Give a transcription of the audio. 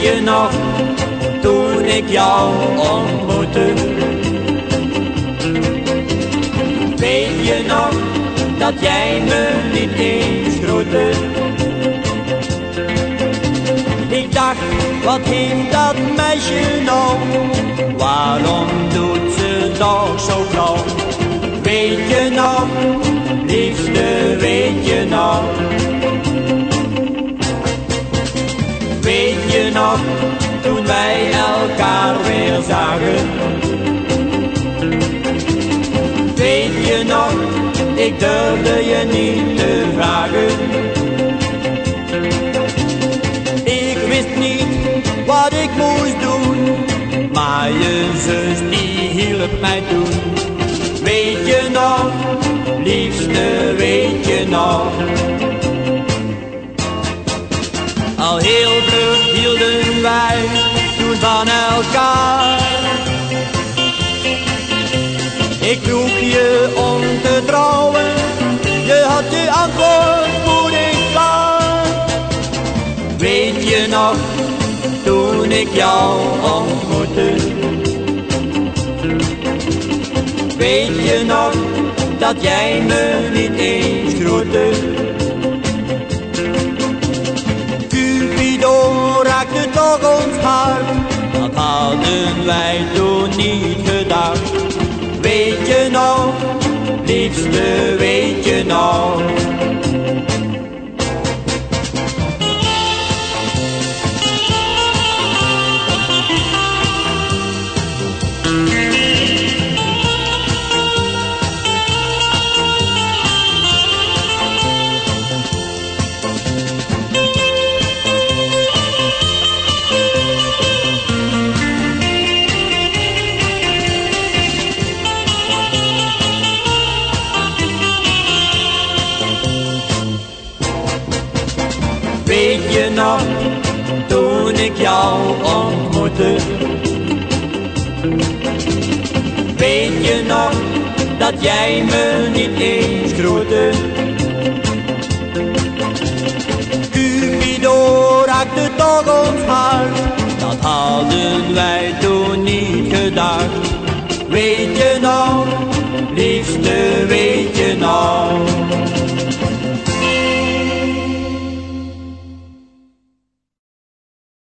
je nog, toen ik jou ontmoette? Weet je nog, dat jij me niet eens groette? Ik dacht, wat heeft dat meisje nou? Waarom doet ze toch zo flauw? Weet je nog, liefste, weet je nog? Nog, toen wij elkaar weer zagen? Weet je nog, ik durfde je niet te vragen. Ik wist niet wat ik moest doen, maar je zus die hielp mij toen. Weet je nog, liefste, weet je nog? Al heel Ik vroeg je om te trouwen, je had je antwoord ik klaar. Weet je nog, toen ik jou ontmoette? Weet je nog, dat jij me niet wij toen niet gedacht. Weet je nog, liefste, weet je nog? Weet je nog, toen ik jou ontmoette? Weet je nog, dat jij me niet eens groette? Cupido raakte toch ons hart, dat hadden wij toen niet gedacht. Weet je nog, liefste, weet je nog?